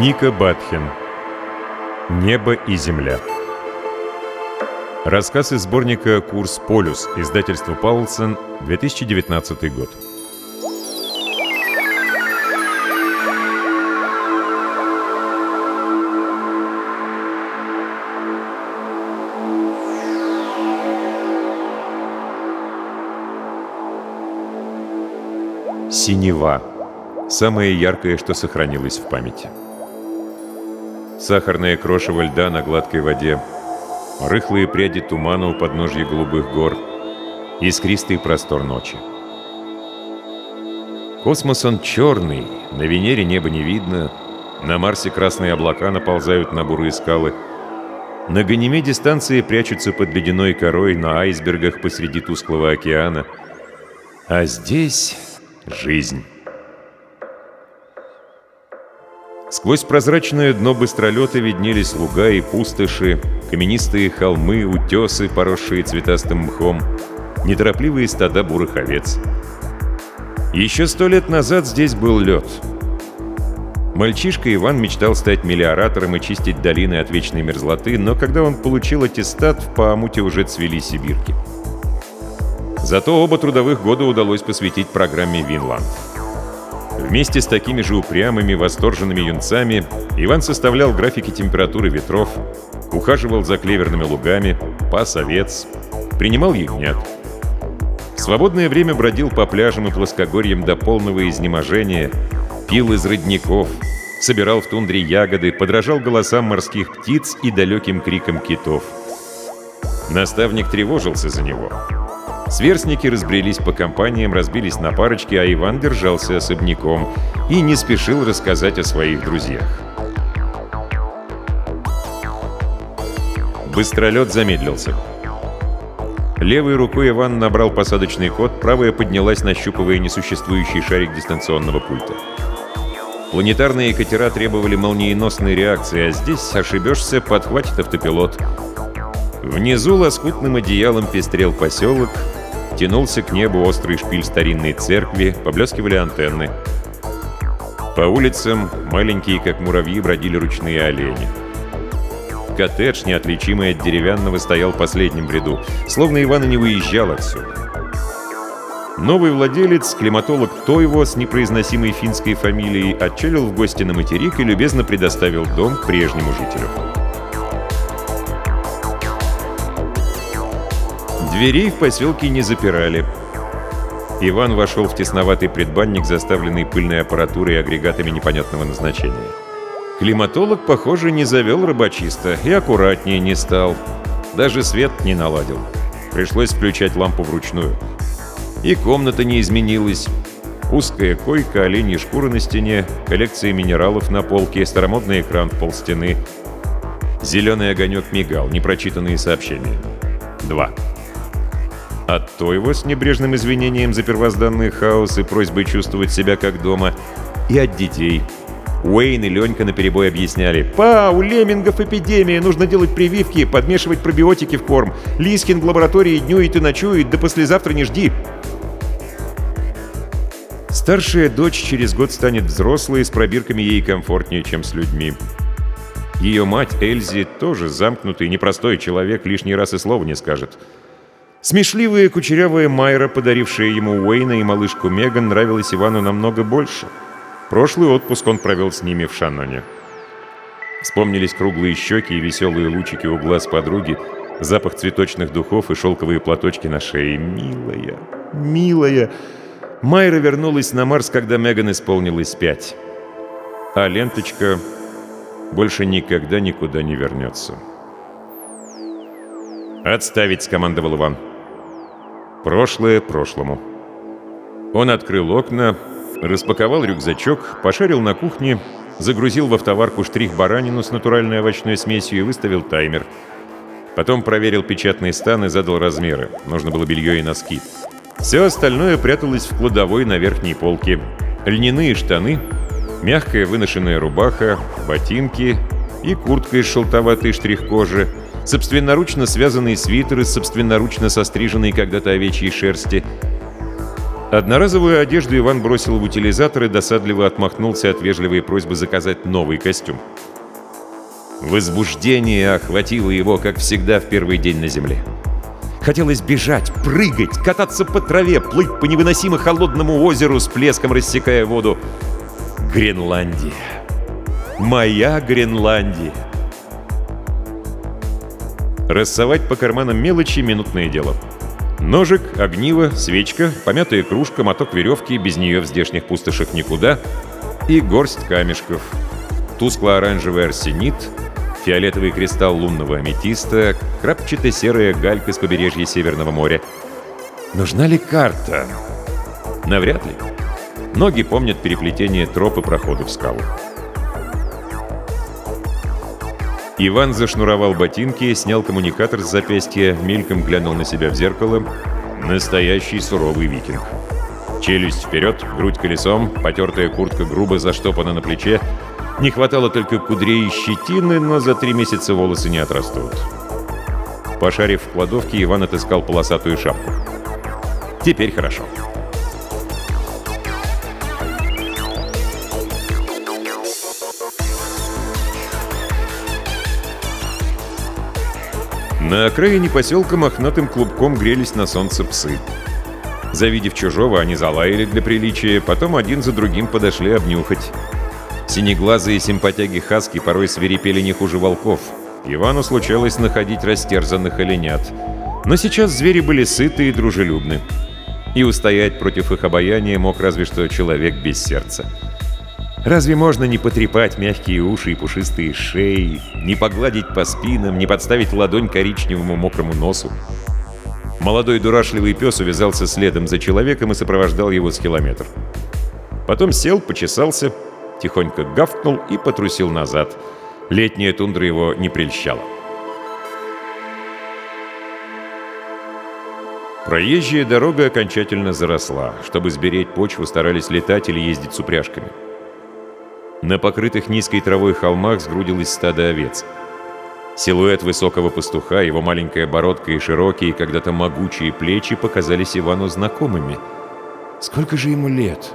Ника Батхен «Небо и земля» Рассказ из сборника «Курс Полюс», издательство «Паулсон», 2019 год. Синева. Самое яркое, что сохранилось в памяти. Сахарное крошево льда на гладкой воде, рыхлые пряди тумана у подножья голубых гор, искристый простор ночи. Космос он черный, на Венере небо не видно, на Марсе красные облака наползают на бурые скалы, на Ганимеде станции прячутся под ледяной корой на айсбергах посреди тусклого океана, а здесь жизнь. Сквозь прозрачное дно быстролета виднелись луга и пустоши, каменистые холмы, утесы, поросшие цветастым мхом, неторопливые стада бурых овец. Еще сто лет назад здесь был лед. Мальчишка Иван мечтал стать мелиоратором и чистить долины от вечной мерзлоты, но когда он получил аттестат, в Паамуте уже цвели сибирки. Зато оба трудовых года удалось посвятить программе «Винланд». Вместе с такими же упрямыми, восторженными юнцами Иван составлял графики температуры ветров, ухаживал за клеверными лугами, пас овец, принимал ягнят. В свободное время бродил по пляжам и плоскогорьям до полного изнеможения, пил из родников, собирал в тундре ягоды, подражал голосам морских птиц и далеким крикам китов. Наставник тревожился за него — Сверстники разбрелись по компаниям, разбились на парочки, а Иван держался особняком и не спешил рассказать о своих друзьях. Быстролет замедлился. Левой рукой Иван набрал посадочный код, правая поднялась, нащупывая несуществующий шарик дистанционного пульта. Планетарные катера требовали молниеносной реакции, а здесь ошибешься, подхватит автопилот. Внизу лоскутным одеялом пестрел поселок, Тянулся к небу острый шпиль старинной церкви, поблескивали антенны. По улицам маленькие, как муравьи, бродили ручные олени. Коттедж, неотличимый от деревянного, стоял в последнем ряду, словно Иван и не выезжал отсюда. Новый владелец, климатолог Тойво с непроизносимой финской фамилией, отчалил в гости на материк и любезно предоставил дом прежнему жителю. Дверей в поселке не запирали. Иван вошел в тесноватый предбанник, заставленный пыльной аппаратурой и агрегатами непонятного назначения. Климатолог, похоже, не завел рыбачиста и аккуратнее не стал. Даже свет не наладил. Пришлось включать лампу вручную. И комната не изменилась. Узкая койка, оленьи шкуры на стене, коллекция минералов на полке, старомодный экран в полстены. Зеленый огонек мигал, непрочитанные сообщения. Два. От Тойва с небрежным извинением за первозданный хаос и просьбой чувствовать себя как дома, и от детей. Уэйн и Ленька наперебой объясняли. «Па, у леммингов эпидемия, нужно делать прививки, подмешивать пробиотики в корм. Лискин в лаборатории днюет и ночует, да послезавтра не жди». Старшая дочь через год станет взрослой, с пробирками ей комфортнее, чем с людьми. Ее мать Эльзи тоже замкнутый, непростой человек, лишний раз и слова не скажет. Смешливая кучерявая Майра, подарившая ему Уэйна и малышку Меган, нравилась Ивану намного больше. Прошлый отпуск он провел с ними в Шаноне. Вспомнились круглые щеки и веселые лучики у глаз подруги, запах цветочных духов и шелковые платочки на шее. Милая, милая. Майра вернулась на Марс, когда Меган исполнилось пять. А ленточка больше никогда никуда не вернется. «Отставить!» — скомандовал Иван. Прошлое прошлому. Он открыл окна, распаковал рюкзачок, пошарил на кухне, загрузил в автоварку штрих-баранину с натуральной овощной смесью и выставил таймер. Потом проверил печатный стан и задал размеры. Нужно было белье и носки. Все остальное пряталось в кладовой на верхней полке. Льняные штаны, мягкая выношенная рубаха, ботинки и куртка из шелтоватой штрих-кожи — собственноручно связанные свитеры, собственноручно состриженные когда-то овечьей шерсти. Одноразовую одежду Иван бросил в утилизатор и досадливо отмахнулся от вежливой просьбы заказать новый костюм. Возбуждение охватило его, как всегда, в первый день на земле. Хотелось бежать, прыгать, кататься по траве, плыть по невыносимо холодному озеру с плеском рассекая воду. Гренландия. Моя Гренландия. Рассовать по карманам мелочи — минутное дело. Ножик, огниво, свечка, помятая кружка, моток веревки, без нее в здешних пустошах никуда, и горсть камешков. Тускло-оранжевый арсенит, фиолетовый кристалл лунного аметиста, крапчато-серая галька с побережья Северного моря. Нужна ли карта? Навряд ли. Ноги помнят переплетение троп и проходов в скалу. Иван зашнуровал ботинки, снял коммуникатор с запястья, мельком глянул на себя в зеркало. Настоящий суровый викинг. Челюсть вперед, грудь колесом, потертая куртка грубо заштопана на плече. Не хватало только кудрей и щетины, но за три месяца волосы не отрастут. Пошарив в кладовке, Иван отыскал полосатую шапку. Теперь хорошо. На окраине поселка мохнатым клубком грелись на солнце псы. Завидев чужого, они залаяли для приличия, потом один за другим подошли обнюхать. Синеглазые симпатяги хаски порой свирепели не хуже волков. Ивану случалось находить растерзанных оленят. Но сейчас звери были сыты и дружелюбны. И устоять против их обаяния мог разве что человек без сердца. Разве можно не потрепать мягкие уши и пушистые шеи, не погладить по спинам, не подставить ладонь коричневому мокрому носу? Молодой дурашливый пес увязался следом за человеком и сопровождал его с километр. Потом сел, почесался, тихонько гавкнул и потрусил назад. Летняя тундра его не прельщала. Проезжая дорога окончательно заросла. Чтобы сберечь почву, старались летать или ездить с упряжками. На покрытых низкой травой холмах сгрудилось стадо овец. Силуэт высокого пастуха, его маленькая бородка и широкие, когда-то могучие плечи показались Ивану знакомыми. Сколько же ему лет?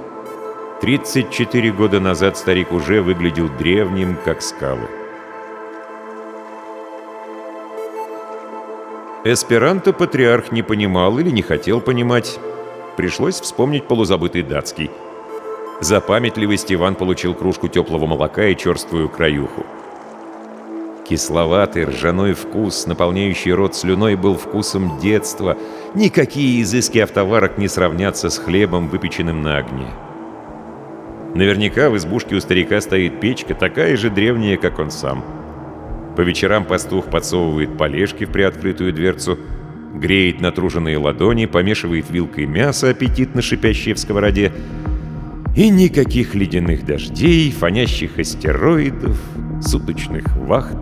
34 года назад старик уже выглядел древним, как скалы. Эсперанто патриарх не понимал или не хотел понимать. Пришлось вспомнить полузабытый датский – за памятливость Иван получил кружку теплого молока и черствую краюху. Кисловатый ржаной вкус, наполняющий рот слюной, был вкусом детства. Никакие изыски автоварок не сравнятся с хлебом, выпеченным на огне. Наверняка в избушке у старика стоит печка, такая же древняя, как он сам. По вечерам пастух подсовывает полежки в приоткрытую дверцу, греет натруженные ладони, помешивает вилкой мясо, аппетитно шипящее в сковороде, и никаких ледяных дождей, фонящих астероидов, суточных вахт.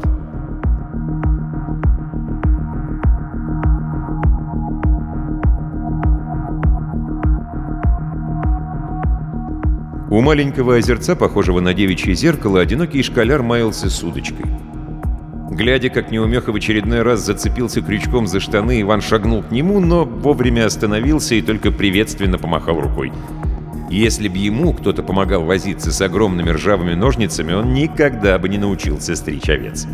У маленького озерца, похожего на девичье зеркало, одинокий школяр маялся с удочкой. Глядя, как неумеха в очередной раз зацепился крючком за штаны, Иван шагнул к нему, но вовремя остановился и только приветственно помахал рукой. Если бы ему кто-то помогал возиться с огромными ржавыми ножницами, он никогда бы не научился стричь овец.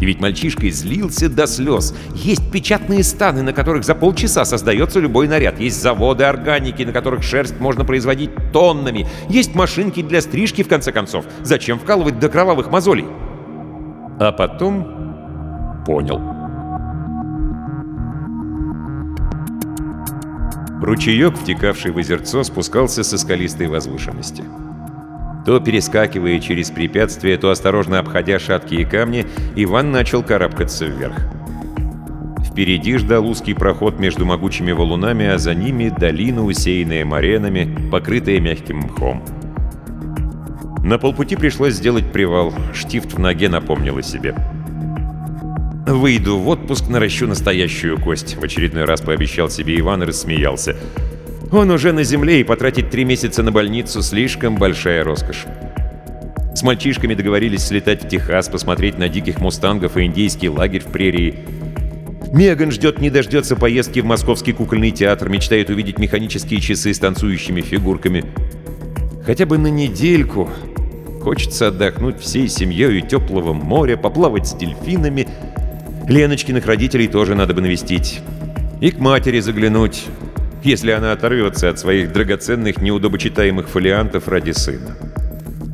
И ведь мальчишка злился до слез. Есть печатные станы, на которых за полчаса создается любой наряд. Есть заводы органики, на которых шерсть можно производить тоннами. Есть машинки для стрижки, в конце концов. Зачем вкалывать до кровавых мозолей? А потом понял. Ручеек, втекавший в озерцо, спускался со скалистой возвышенности. То перескакивая через препятствия, то осторожно обходя шаткие камни, Иван начал карабкаться вверх. Впереди ждал узкий проход между могучими валунами, а за ними долина, усеянная моренами, покрытая мягким мхом. На полпути пришлось сделать привал. Штифт в ноге напомнил о себе. «Выйду в отпуск, наращу настоящую кость», — в очередной раз пообещал себе Иван и рассмеялся. «Он уже на земле, и потратить три месяца на больницу — слишком большая роскошь». С мальчишками договорились слетать в Техас, посмотреть на диких мустангов и индейский лагерь в прерии. Меган ждет не дождется поездки в московский кукольный театр, мечтает увидеть механические часы с танцующими фигурками. Хотя бы на недельку. Хочется отдохнуть всей семьей у теплого моря, поплавать с дельфинами. Леночкиных родителей тоже надо бы навестить. И к матери заглянуть, если она оторвется от своих драгоценных неудобочитаемых фолиантов ради сына.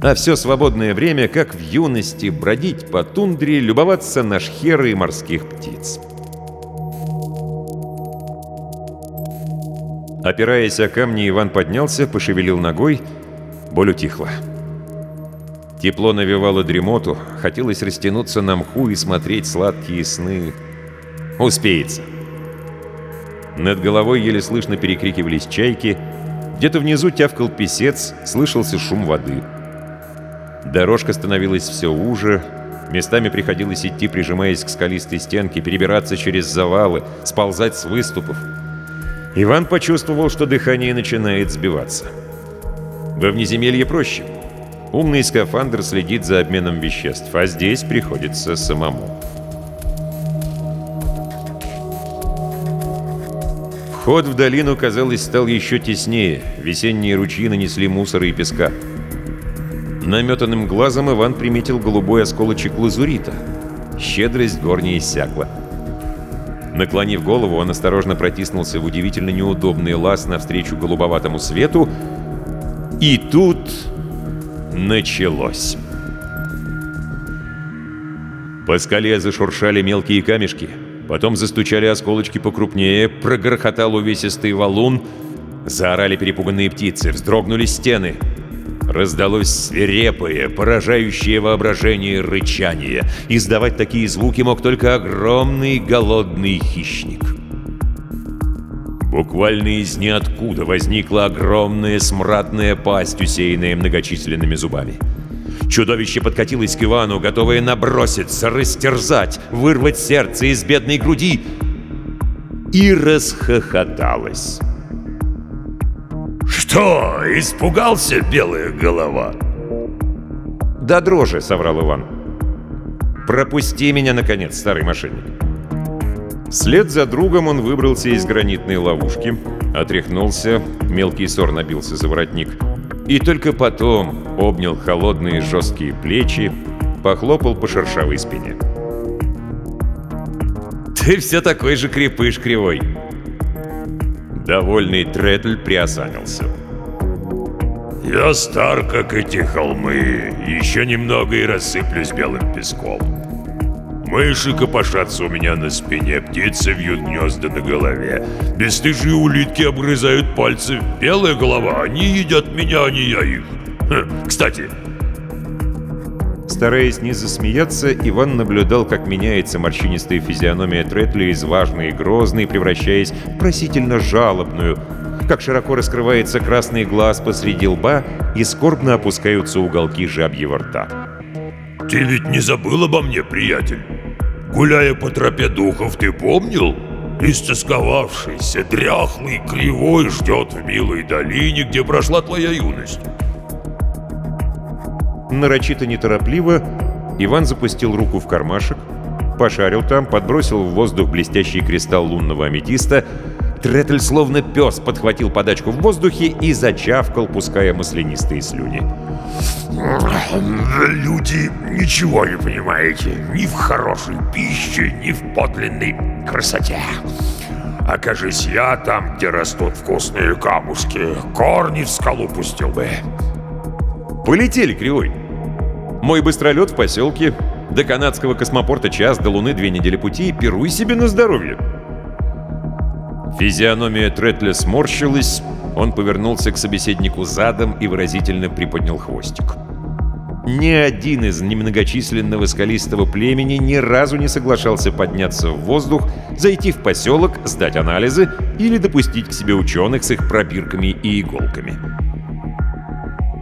А все свободное время, как в юности, бродить по тундре, любоваться на шхеры и морских птиц. Опираясь о камни, Иван поднялся, пошевелил ногой, боль утихла. Тепло навевало дремоту, хотелось растянуться на мху и смотреть сладкие сны. Успеется. Над головой еле слышно перекрикивались чайки, где-то внизу тявкал песец, слышался шум воды. Дорожка становилась все уже, местами приходилось идти, прижимаясь к скалистой стенке, перебираться через завалы, сползать с выступов. Иван почувствовал, что дыхание начинает сбиваться. Во внеземелье проще. Умный скафандр следит за обменом веществ, а здесь приходится самому. Вход в долину, казалось, стал еще теснее. Весенние ручьи нанесли мусора и песка. Наметанным глазом Иван приметил голубой осколочек лазурита. Щедрость гор не иссякла. Наклонив голову, он осторожно протиснулся в удивительно неудобный лаз навстречу голубоватому свету. И тут началось. По скале зашуршали мелкие камешки. Потом застучали осколочки покрупнее, прогрохотал увесистый валун. Заорали перепуганные птицы, вздрогнули стены. Раздалось свирепое, поражающее воображение рычание. Издавать такие звуки мог только огромный голодный хищник. Буквально из ниоткуда возникла огромная смрадная пасть, усеянная многочисленными зубами. Чудовище подкатилось к Ивану, готовое наброситься, растерзать, вырвать сердце из бедной груди, и расхохоталось. «Что, испугался, белая голова?» «Да дрожи», — соврал Иван. «Пропусти меня, наконец, старый мошенник». Вслед за другом он выбрался из гранитной ловушки, отряхнулся, мелкий сор набился за воротник, и только потом обнял холодные жесткие плечи, похлопал по шершавой спине. «Ты все такой же крепыш кривой!» Довольный Третль приосанился. «Я стар, как эти холмы, еще немного и рассыплюсь белым песком. Мыши копошатся у меня на спине, птицы вьют гнезда на голове. Бесстыжие улитки обгрызают пальцы. Белая голова, они едят меня, а не я их. Хм, кстати, Стараясь не засмеяться, Иван наблюдал, как меняется морщинистая физиономия Третли из важной и грозной, превращаясь в просительно жалобную, как широко раскрывается красный глаз посреди лба и скорбно опускаются уголки жабьего рта. ты ведь не забыл обо мне, приятель? Гуляя по тропе духов, ты помнил? Истосковавшийся, дряхлый, кривой ждет в милой долине, где прошла твоя юность. Нарочито неторопливо Иван запустил руку в кармашек, пошарил там, подбросил в воздух блестящий кристалл лунного аметиста. Третль словно пес подхватил подачку в воздухе и зачавкал, пуская маслянистые слюни. Люди ничего не понимаете ни в хорошей пище, ни в подлинной красоте. Окажись я там, где растут вкусные камушки, корни в скалу пустил бы. Полетели, Кривой. Мой быстролет в поселке. До канадского космопорта час, до Луны две недели пути. Пируй себе на здоровье. Физиономия Третля сморщилась. Он повернулся к собеседнику задом и выразительно приподнял хвостик. Ни один из немногочисленного скалистого племени ни разу не соглашался подняться в воздух, зайти в поселок, сдать анализы или допустить к себе ученых с их пробирками и иголками.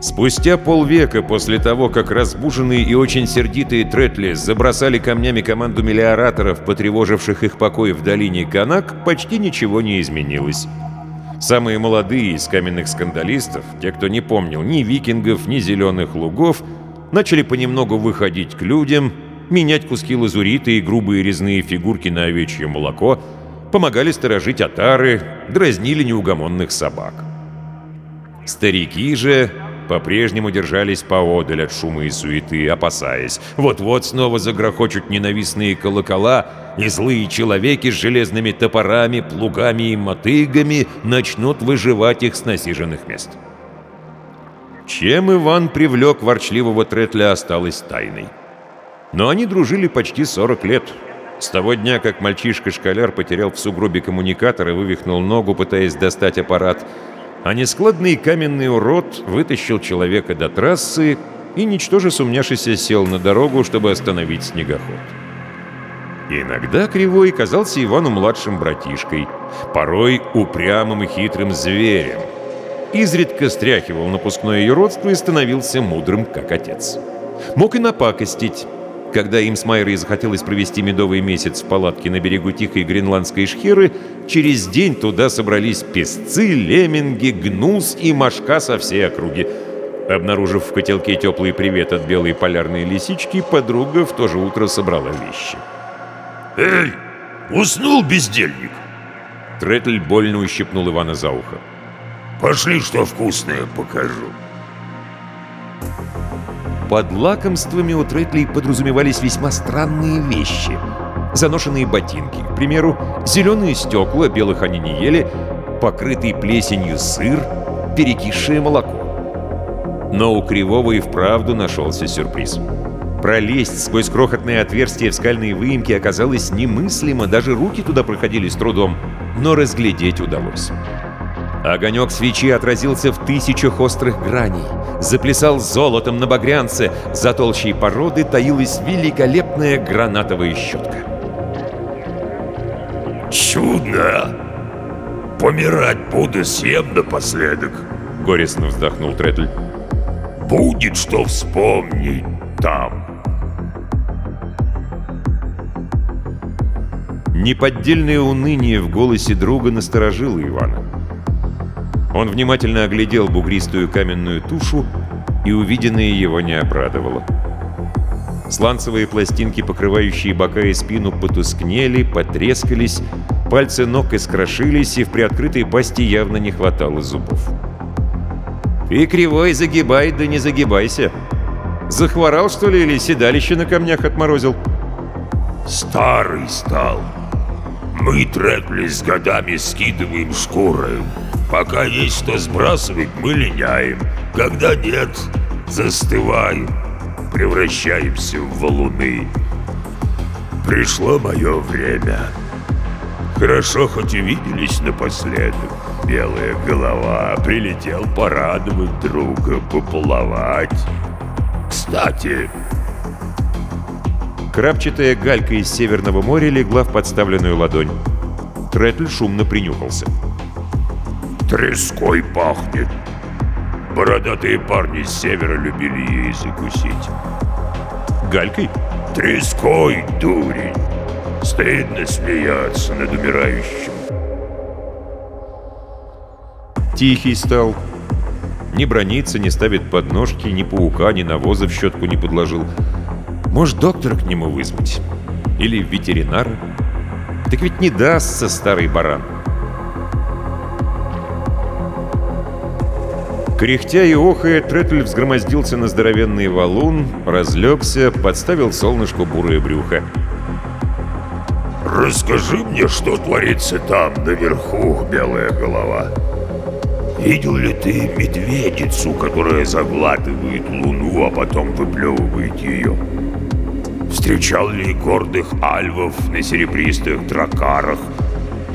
Спустя полвека после того, как разбуженные и очень сердитые Третли забросали камнями команду мелиораторов, потревоживших их покой в долине Канак, почти ничего не изменилось. Самые молодые из каменных скандалистов, те, кто не помнил ни викингов, ни зеленых лугов, начали понемногу выходить к людям, менять куски лазурита и грубые резные фигурки на овечье молоко, помогали сторожить отары, дразнили неугомонных собак. Старики же по-прежнему держались поодаль от шума и суеты, опасаясь. Вот-вот снова загрохочут ненавистные колокола, и злые человеки с железными топорами, плугами и мотыгами начнут выживать их с насиженных мест. Чем Иван привлек ворчливого Третля, осталось тайной. Но они дружили почти 40 лет. С того дня, как мальчишка-школяр потерял в сугробе коммуникатор и вывихнул ногу, пытаясь достать аппарат, а нескладный каменный урод вытащил человека до трассы и, ничтоже сумняшися, сел на дорогу, чтобы остановить снегоход. Иногда Кривой казался Ивану младшим братишкой, порой упрямым и хитрым зверем. Изредка стряхивал напускное юродство и становился мудрым, как отец. Мог и напакостить, когда им с Майрой захотелось провести медовый месяц в палатке на берегу Тихой Гренландской шхеры, через день туда собрались песцы, лемминги, гнус и мошка со всей округи. Обнаружив в котелке теплый привет от белой полярной лисички, подруга в то же утро собрала вещи. «Эй, уснул бездельник?» Третль больно ущипнул Ивана за ухо. «Пошли, что вкусное покажу». Под лакомствами у Третлей подразумевались весьма странные вещи. Заношенные ботинки, к примеру, зеленые стекла, белых они не ели, покрытый плесенью сыр, перекисшее молоко. Но у Кривого и вправду нашелся сюрприз. Пролезть сквозь крохотное отверстие в скальные выемки оказалось немыслимо, даже руки туда проходили с трудом, но разглядеть удалось. Огонек свечи отразился в тысячах острых граней, заплясал золотом на багрянце, за толщей породы таилась великолепная гранатовая щетка. «Чудно! Помирать буду, съем напоследок!» — горестно вздохнул Третль. «Будет что вспомнить там!» Неподдельное уныние в голосе друга насторожило Ивана. Он внимательно оглядел бугристую каменную тушу, и увиденное его не обрадовало. Сланцевые пластинки, покрывающие бока и спину, потускнели, потрескались, пальцы ног искрошились, и в приоткрытой пасти явно не хватало зубов. «Ты кривой загибай, да не загибайся! Захворал, что ли, или седалище на камнях отморозил?» «Старый стал. Мы трекли с годами скидываем шкуры. Пока есть что сбрасывать, мы линяем. Когда нет, застываем, превращаемся в валуны. Пришло мое время. Хорошо, хоть увиделись напоследок. Белая голова прилетел порадовать друга, поплавать. Кстати, Крапчатая галька из Северного моря легла в подставленную ладонь. Третль шумно принюхался. Треской пахнет. Бородатые парни с севера любили ей закусить. Галькой? Треской, дурень. Стыдно смеяться над умирающим. Тихий стал. Ни бронится, не ставит подножки, ни паука, ни навоза в щетку не подложил. Может, доктора к нему вызвать? Или ветеринара? Так ведь не дастся старый баран. Кряхтя и охая, Третль взгромоздился на здоровенный валун, разлегся, подставил солнышку бурое брюхо. Расскажи мне, что творится там, наверху, белая голова. Видел ли ты медведицу, которая заглатывает луну, а потом выплевывает ее? Встречал ли гордых альвов на серебристых дракарах?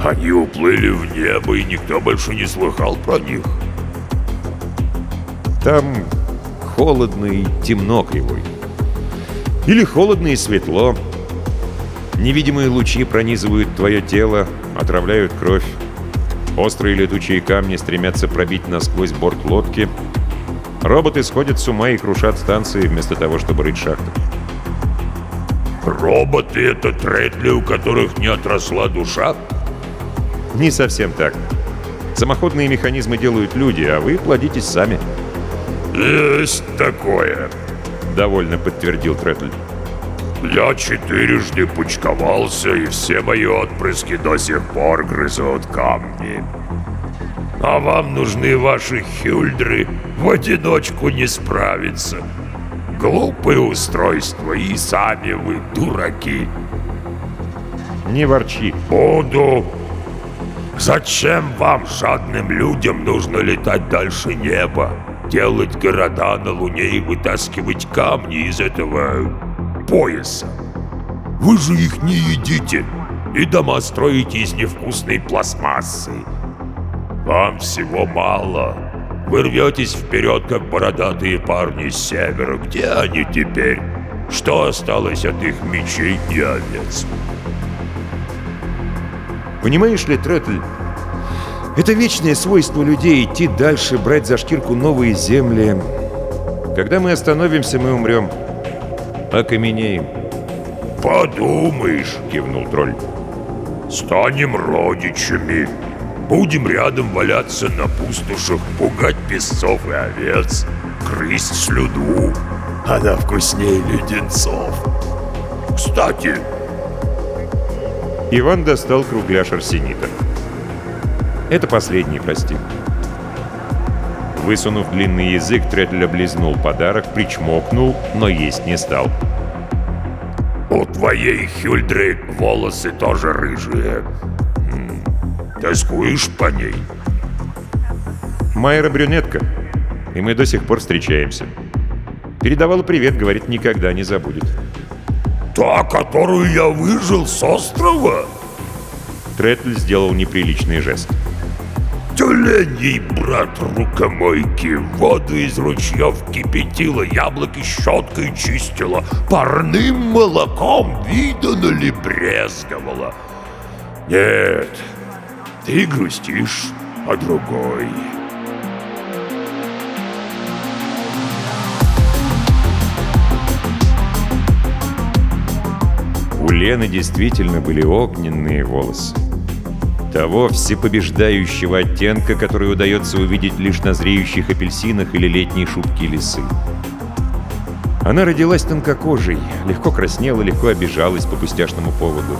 Они уплыли в небо, и никто больше не слыхал про них. Там холодно и темно кривой. Или холодно и светло. Невидимые лучи пронизывают твое тело, отравляют кровь. Острые летучие камни стремятся пробить насквозь борт лодки. Роботы сходят с ума и крушат станции, вместо того, чтобы рыть шахты. Роботы — это третли, у которых не отросла душа? Не совсем так. Самоходные механизмы делают люди, а вы плодитесь сами. Есть такое. Довольно подтвердил Третль. Я четырежды пучковался, и все мои отпрыски до сих пор грызут камни. А вам нужны ваши хюльдры в одиночку не справиться. Глупое устройство, и сами вы дураки. Не ворчи. Буду. Зачем вам, жадным людям, нужно летать дальше неба? Делать города на Луне и вытаскивать камни из этого пояса? Вы же их не едите и дома строите из невкусной пластмассы. Вам всего мало. Вы рветесь вперед, как бородатые парни с севера. Где они теперь? Что осталось от их мечей и овец? Понимаешь ли, Третль, это вечное свойство людей идти дальше, брать за шкирку новые земли. Когда мы остановимся, мы умрем. Окаменеем. «Подумаешь», — кивнул тролль. «Станем родичами. Будем рядом валяться на пустошах, пугать песцов и овец, грызть слюду. Она вкуснее леденцов. Кстати, Иван достал кругляш арсенита. Это последний, прости. Высунув длинный язык, Третль облизнул подарок, причмокнул, но есть не стал. у твоей Хюльдры волосы тоже рыжие. Тоскуешь по ней? Майра брюнетка, и мы до сих пор встречаемся. Передавала привет, говорит, никогда не забудет. Та, которую я выжил с острова? Третль сделал неприличный жест. Тюленей, брат, рукомойки, воду из ручьев кипятила, яблоки щеткой чистила, парным молоком видано ли брезговала. Нет, ты грустишь о другой. У Лены действительно были огненные волосы. Того всепобеждающего оттенка, который удается увидеть лишь на зреющих апельсинах или летней шубке лисы. Она родилась тонкокожей, легко краснела, легко обижалась по пустяшному поводу.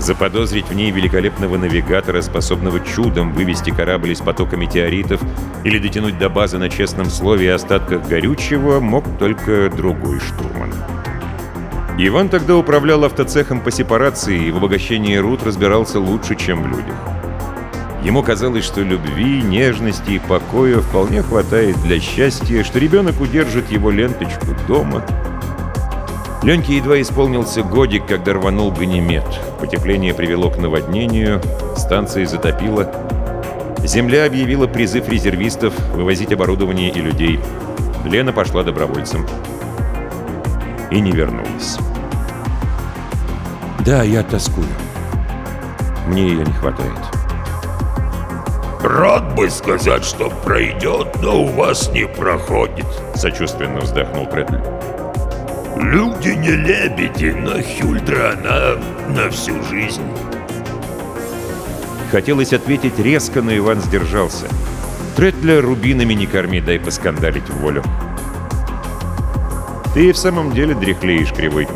Заподозрить в ней великолепного навигатора, способного чудом вывести корабль из потока метеоритов или дотянуть до базы на честном слове и остатках горючего, мог только другой штурман. Иван тогда управлял автоцехом по сепарации и в обогащении руд разбирался лучше, чем в людях. Ему казалось, что любви, нежности и покоя вполне хватает для счастья, что ребенок удержит его ленточку дома. Леньке едва исполнился годик, когда рванул ганимед. Потепление привело к наводнению, станции затопило. Земля объявила призыв резервистов вывозить оборудование и людей. Лена пошла добровольцем. И не вернулась. Да, я тоскую. Мне ее не хватает. Рад бы сказать, что пройдет, но у вас не проходит. Сочувственно вздохнул Третль. Люди не лебеди, но Хюльдра она на всю жизнь. Хотелось ответить резко, но Иван сдержался. Третля рубинами не корми, дай поскандалить в волю. Ты и в самом деле дряхлеешь, Кривой.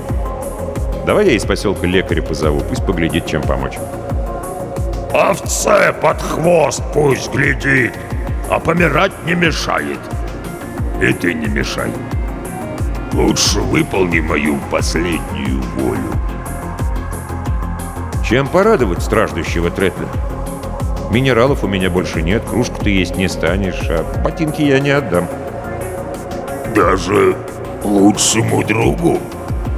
Давай я из поселка лекаря позову, пусть поглядит, чем помочь. Овце под хвост пусть глядит, а помирать не мешает. И ты не мешай. Лучше выполни мою последнюю волю. Чем порадовать страждущего Третля? Минералов у меня больше нет, кружку ты есть не станешь, а ботинки я не отдам. Даже лучшему другу.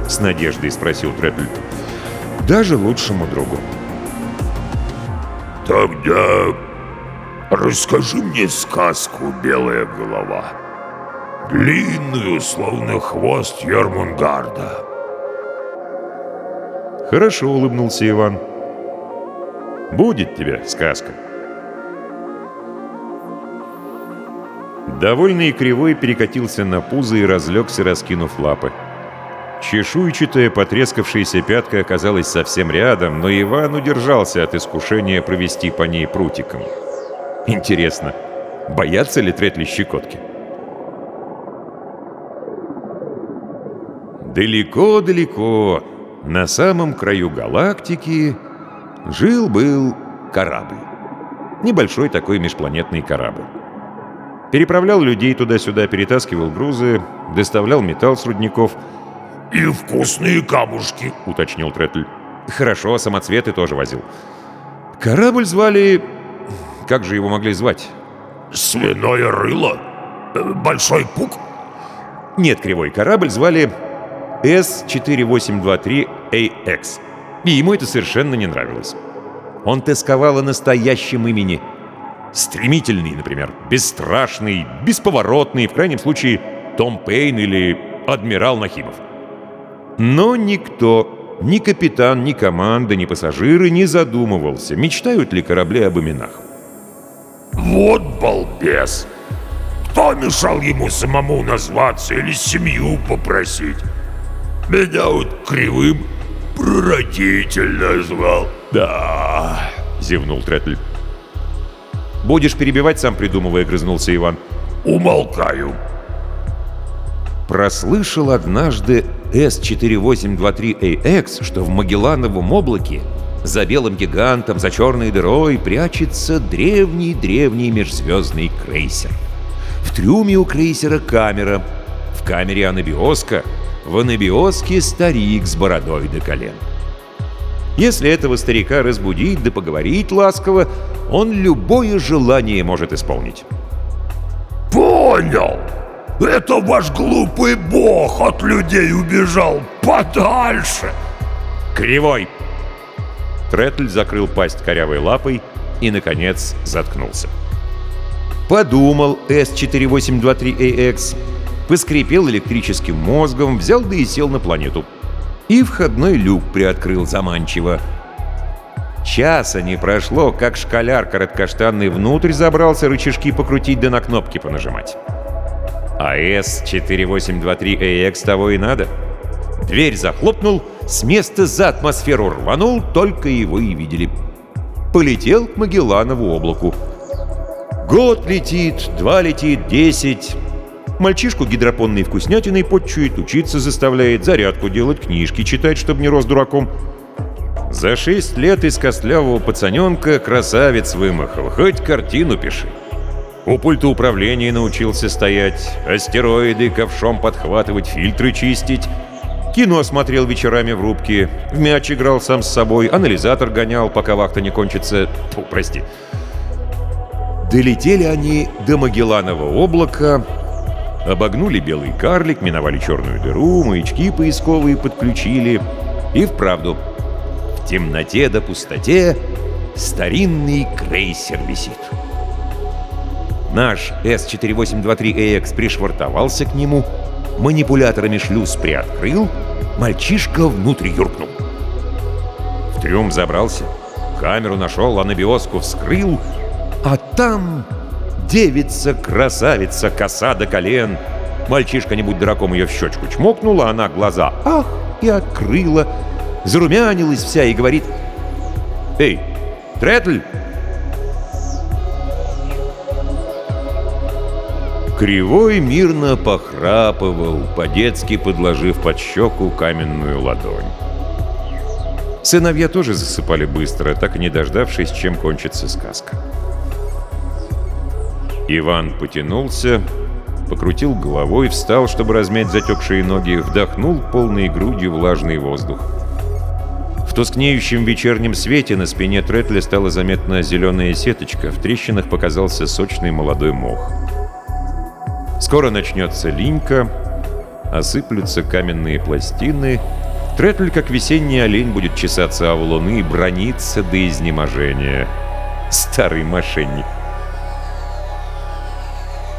С надеждой спросил Третль. Даже лучшему другу. Тогда расскажи мне сказку, белая голова. Длинную, словно хвост Ермунгарда. Хорошо, улыбнулся Иван. Будет тебе сказка. Довольный и кривой перекатился на пузо и разлегся, раскинув лапы. Чешуйчатая, потрескавшаяся пятка оказалась совсем рядом, но Иван удержался от искушения провести по ней прутиком. Интересно, боятся ли третли щекотки? Далеко-далеко, на самом краю галактики, жил-был корабль. Небольшой такой межпланетный корабль. Переправлял людей туда-сюда, перетаскивал грузы, доставлял металл с рудников. «И вкусные камушки», — уточнил Третль. «Хорошо, самоцветы тоже возил». Корабль звали... Как же его могли звать? «Свиное рыло? Большой пук?» Нет, кривой корабль звали S4823AX. И ему это совершенно не нравилось. Он тосковал о настоящем имени. Стремительный, например, бесстрашный, бесповоротный, в крайнем случае, Том Пейн или адмирал Нахимов. Но никто, ни капитан, ни команда, ни пассажиры не задумывался, мечтают ли корабли об именах. «Вот балбес! Кто мешал ему самому назваться или семью попросить? Меня вот кривым прародитель назвал». «Да», — зевнул Третль. «Будешь перебивать, сам придумывая», — грызнулся Иван. «Умолкаю». Прослышал однажды С-4823AX, что в Магеллановом облаке за белым гигантом, за черной дырой прячется древний-древний межзвездный крейсер. В трюме у крейсера камера, в камере анабиоска, в анабиоске старик с бородой до колен. Если этого старика разбудить да поговорить ласково, он любое желание может исполнить. «Понял! Это ваш глупый бог от людей убежал подальше!» «Кривой!» Третль закрыл пасть корявой лапой и, наконец, заткнулся. Подумал S4823AX, поскрипел электрическим мозгом, взял да и сел на планету и входной люк приоткрыл заманчиво. Часа не прошло, как школяр короткоштанный внутрь забрался рычажки покрутить да на кнопки понажимать. А С-4823AX того и надо. Дверь захлопнул, с места за атмосферу рванул, только его и видели. Полетел к Магелланову облаку. Год летит, два летит, десять... Мальчишку гидропонной вкуснятиной подчует, учиться заставляет, зарядку делать, книжки читать, чтобы не рос дураком. За шесть лет из костлявого пацаненка красавец вымахал, хоть картину пиши. У пульта управления научился стоять, астероиды ковшом подхватывать, фильтры чистить. Кино смотрел вечерами в рубке, в мяч играл сам с собой, анализатор гонял, пока вахта не кончится. Фу, прости. Долетели они до Магелланова облака, Обогнули белый карлик, миновали черную дыру, маячки поисковые подключили. И вправду, в темноте да пустоте старинный крейсер висит. Наш С-4823AX пришвартовался к нему, манипуляторами шлюз приоткрыл, мальчишка внутрь юркнул. В трюм забрался, камеру нашел, анабиоску вскрыл, а там Девица-красавица, коса до колен. Мальчишка, не будь дураком, ее в щечку чмокнул, а она глаза ах и открыла. Зарумянилась вся и говорит «Эй, Третль!» Кривой мирно похрапывал, по-детски подложив под щеку каменную ладонь. Сыновья тоже засыпали быстро, так и не дождавшись, чем кончится сказка. Иван потянулся, покрутил головой, встал, чтобы размять затекшие ноги, вдохнул полной грудью влажный воздух. В тускнеющем вечернем свете на спине Третля стала заметна зеленая сеточка, в трещинах показался сочный молодой мох. Скоро начнется линька, осыплются каменные пластины. Третль, как весенний олень, будет чесаться о луны и брониться до изнеможения. Старый мошенник.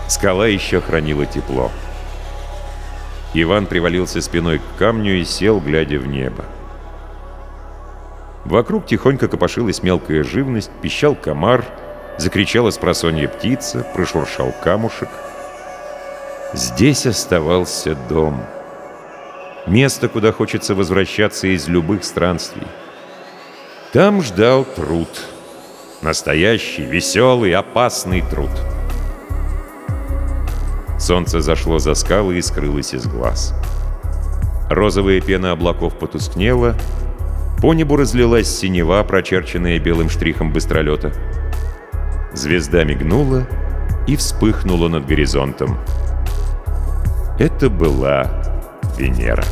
Скала еще хранила тепло. Иван привалился спиной к камню и сел, глядя в небо. Вокруг тихонько копошилась мелкая живность, пищал комар, закричала с просонья птица, прошуршал камушек. Здесь оставался дом. Место, куда хочется возвращаться из любых странствий. Там ждал труд. Настоящий, веселый, опасный труд. Солнце зашло за скалы и скрылось из глаз. Розовая пена облаков потускнела, по небу разлилась синева, прочерченная белым штрихом быстролета. Звезда мигнула и вспыхнула над горизонтом. Это была Венера.